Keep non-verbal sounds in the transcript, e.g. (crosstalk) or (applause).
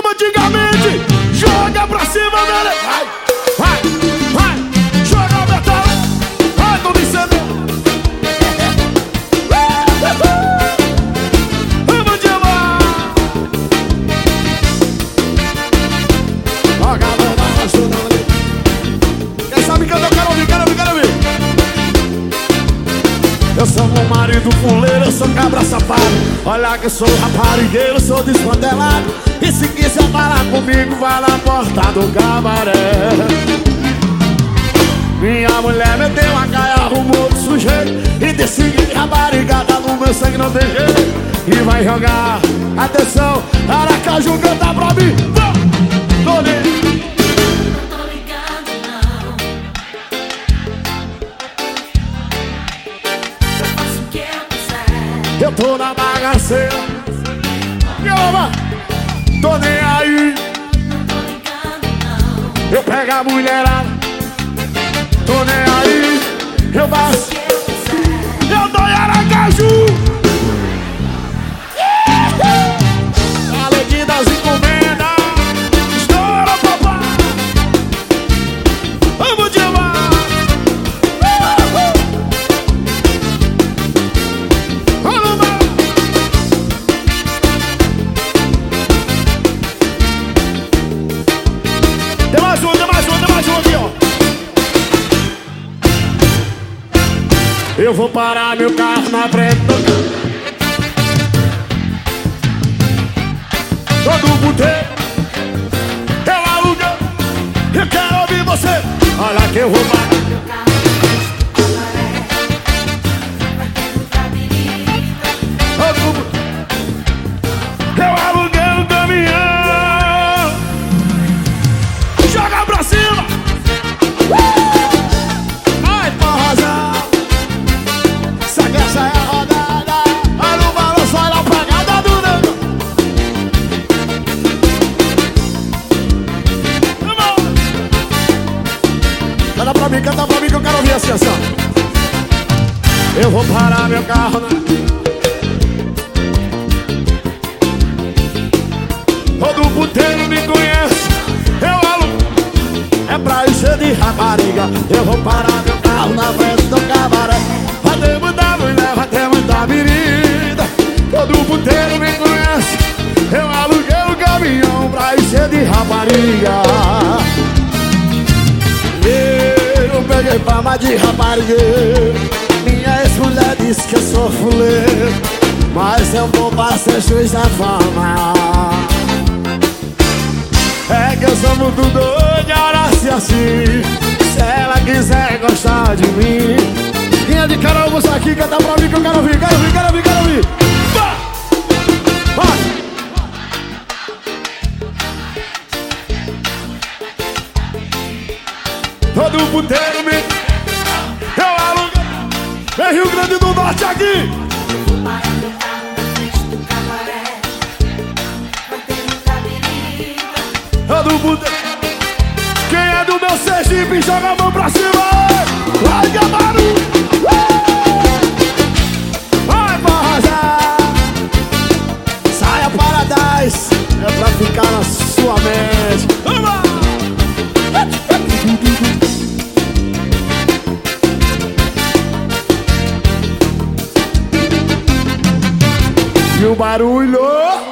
como antigamente. Joga pra cima, galera. Vai, vai, vai. Joga metal. Vai, com Vicente. (laughs) Vamos de lá. Joga a mão na ajuda ali. Quem sabe que eu quero ouvir, quero ouvir, quero ouvir. Eu sou um marido fuleiro, eu sou cabra safado Olha que eu sou raparigueiro, sou desmantelado do cabaré. Minha mulher meteu a caia, arrumou outro sujeito E decidi raparigada no meu sangue não tem jeito. E vai jogar, atenção, Aracaju canta pra mim. Tô Tô não Eu tô na bagaceira. Tô pego a mulherada. Tô nem aí. Eu faço. Eu dou em Aracaju Eu vou parar meu carro na frente do puteiro Eu aluguei Eu quero ouvir você. Olha que eu vou parar eu vou parar meu carro na... Todo puteiro me conhece. Eu alugo É pra encher de rapariga. Eu vou parar meu carro na frente do cabaré. Vai muita mulher, vai ter muita menina Todo puteiro me conhece. Eu aluguei um caminhão pra encher de rapariga Peguei fama de raparigueiro Minha ex-mulher disse que eu sou fuleiro Mas eu vou pra ser juiz da fama. É que eu sou muito doido, ora se assim. Se ela quiser gostar de mim Todo puteiro me... Eu alugo... É Rio Grande do Norte aqui! Todo puteiro... Quem é do meu Sergipe, joga a mão pra cima! Vai, Gamaru! Viu o barulho!